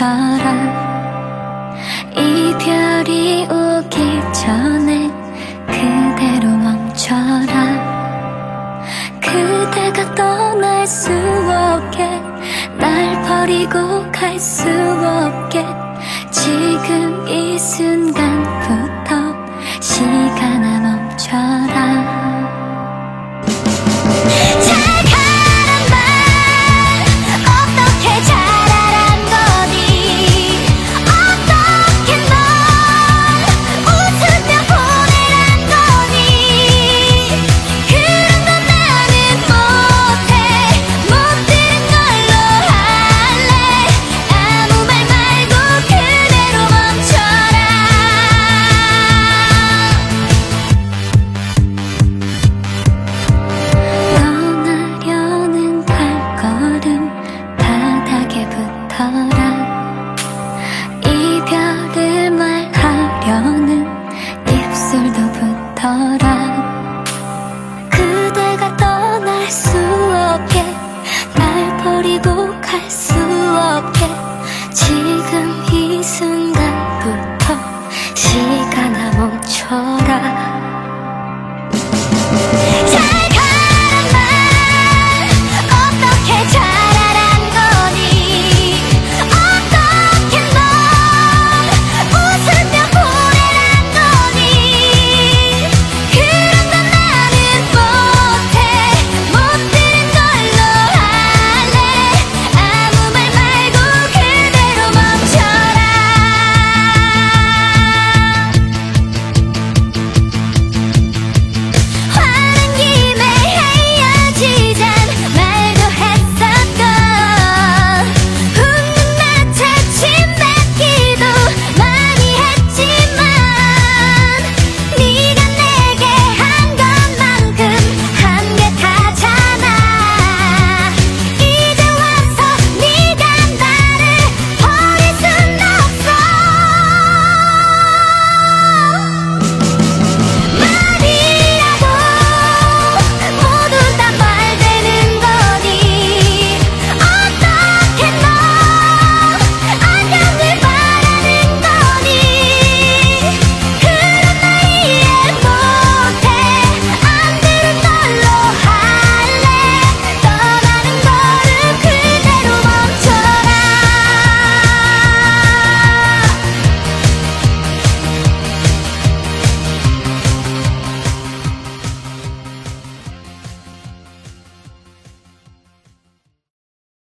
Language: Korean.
멈춰라 이별이 오기 전에 그대로 멈춰라. 그대가 떠날 수 없게 날 버리고 갈 수 없게. 지금 이 수 없게 날 버리고 갈 수 없게. 지금 이 순간